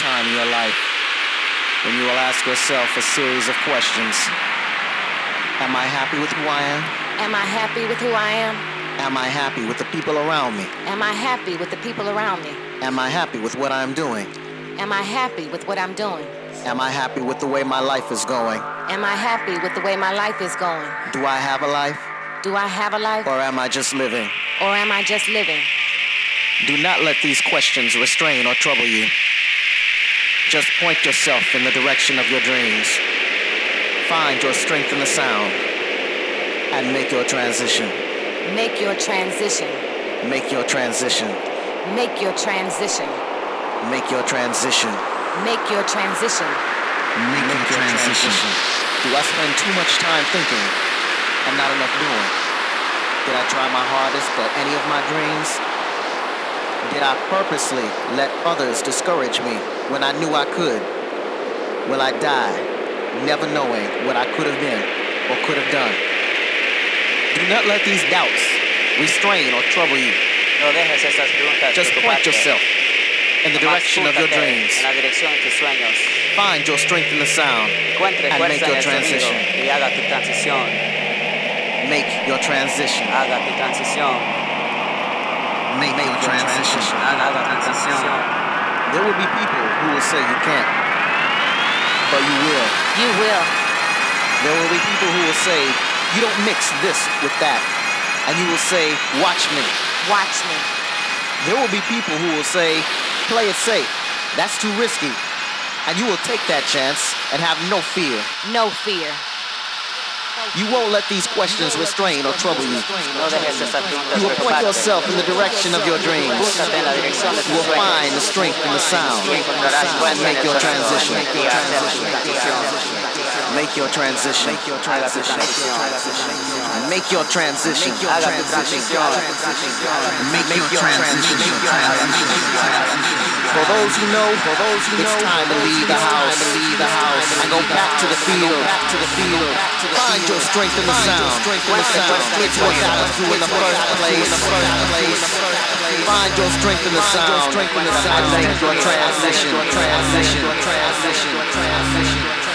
time in your life when you will ask yourself a series of questions. Am I happy with who I am? Am I happy with who I am? Am I happy with the people around me? Am I happy with the people around me? Am I happy with what I'm doing? Am I happy with what I'm doing? Am I happy with the way my life is going? Am I happy with the way my life is going? Do I have a life? Do I have a life? Or am I just living? Or am I just living? Do not let these questions restrain or trouble you. Just point yourself in the direction of your dreams. Find your strength in the sound and make your transition. Make your transition. Make your transition. Make your transition. Make your transition. Make your transition. Make, your transition. Do I spend too much time thinking and not enough doing? Did I try my hardest for any of my dreams? Did I purposely let others discourage me when I knew I could? Will I die never knowing what I could have been or could have done? Do not let these doubts restrain or trouble you. No dejes esas preguntas Just point yourself in the direction of your dreams. En la dirección de tus sueños. Find your strength in the sound Encuentre and make your en el sonido transition. y haga tu transición. Make your transition. Haga tu transición. Make your transition. Haga tu transición. There will be people who will say you can't, but you will. You will. There will be people who will say you don't mix this with that, and you will say, watch me. Watch me. There will be people who will say, play it safe. That's too risky. And you will take that chance and have no fear. No fear. You won't let these questions restrain or trouble you. No dejes esas preguntas You will point yourself in the direction of your dreams. Búscate en la dirección de You will find the strength in the sound and make your transition. y hacer tu transición. Make your transition. Haga tu transición. Make your transition. Haga tu transición. Make your transition. For those who know, for those who it's time to leave the house, leave the house, and go back to the field, back to the field. Find your strength in the sound, strength in the sound. It's what got us in the first place. Find your strength in the sound, strength in the sound. And make your transition, transition, transition, transition.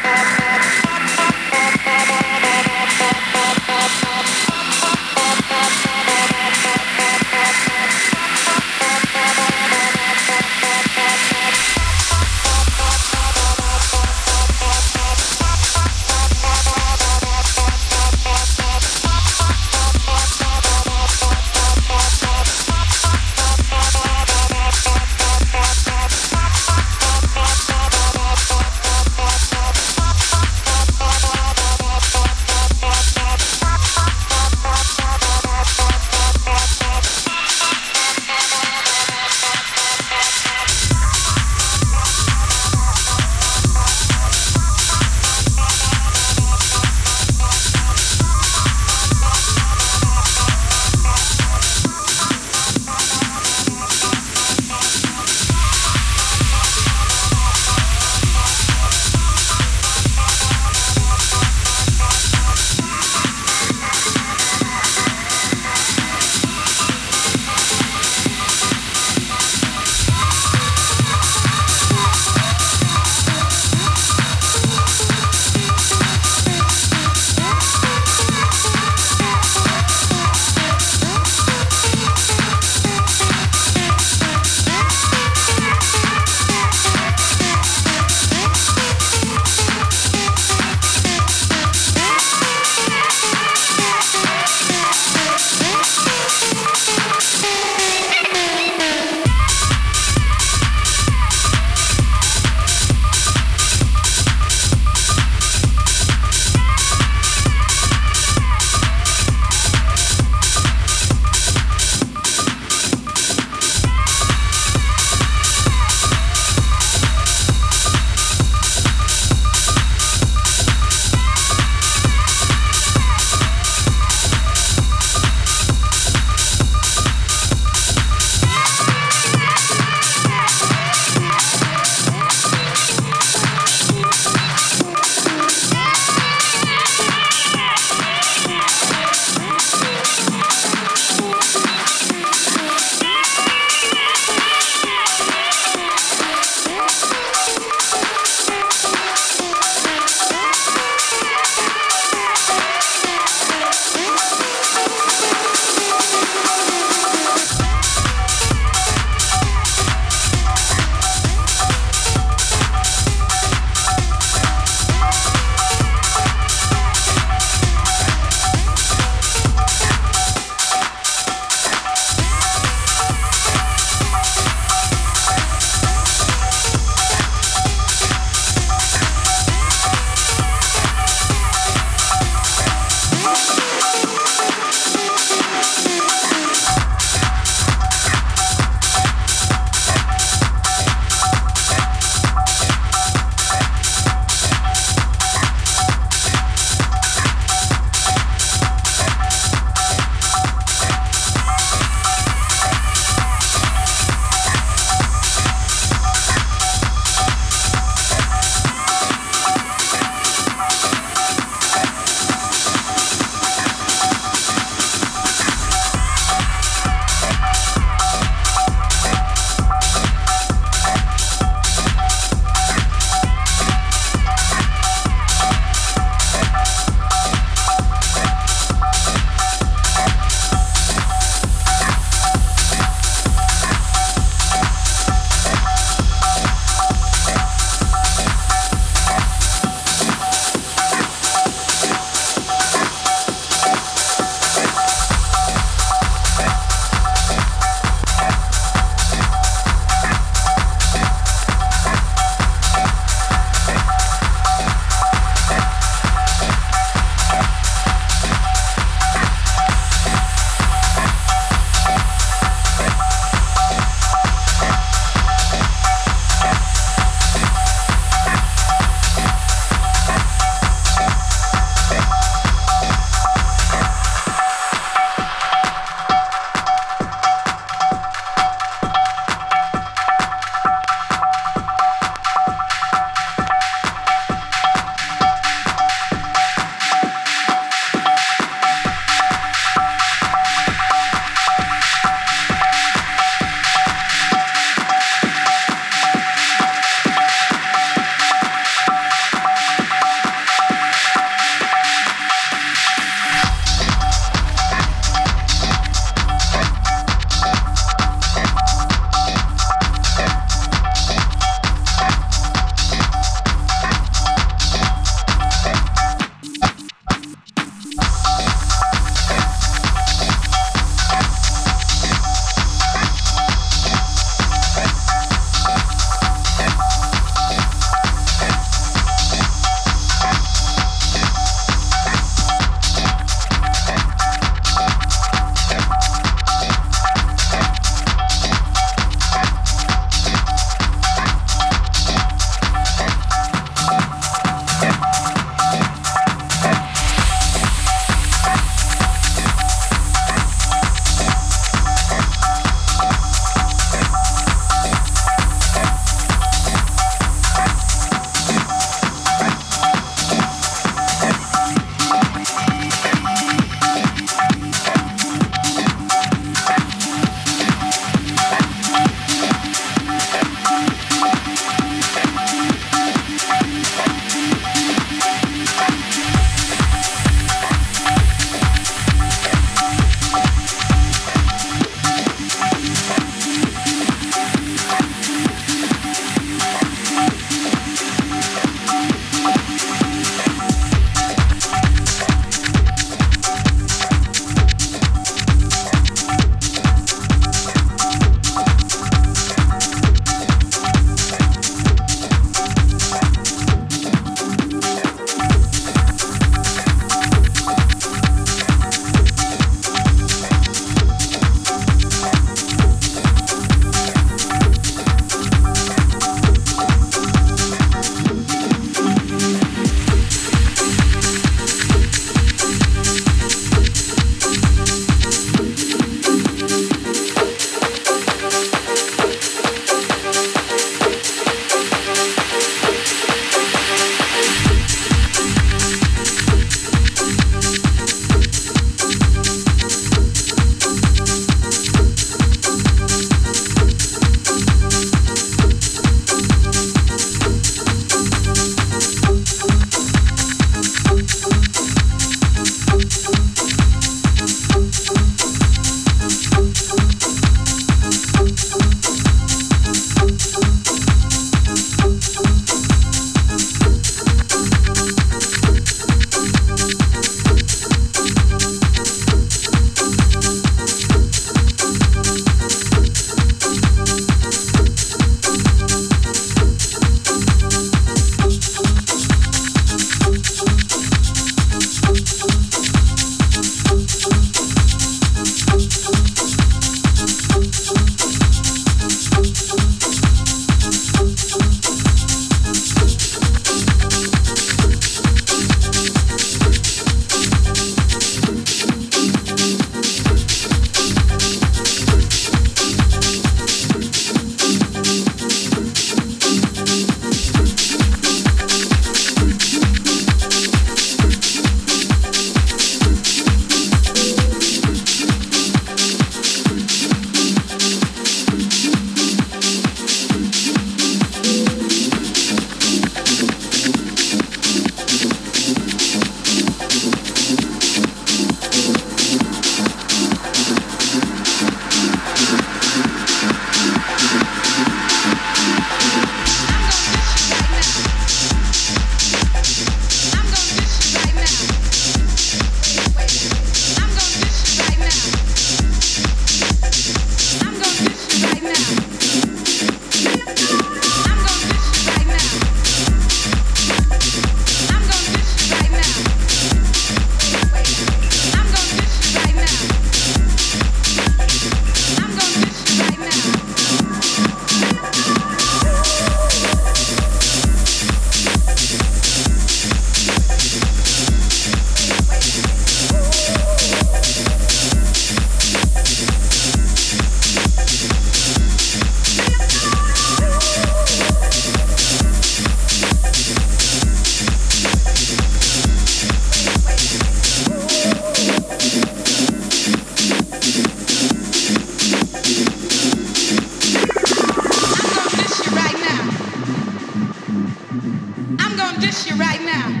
I'm gonna dish you right now.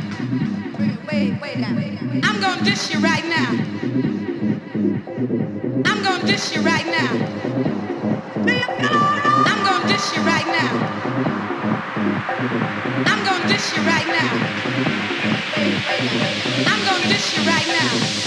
Wait, wait, wait down. I'm gonna dish you right now. I'm gonna dish you right now. I'm gonna dish you right now. I'm gonna dish you right now. I'm gonna dish you right now.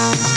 Work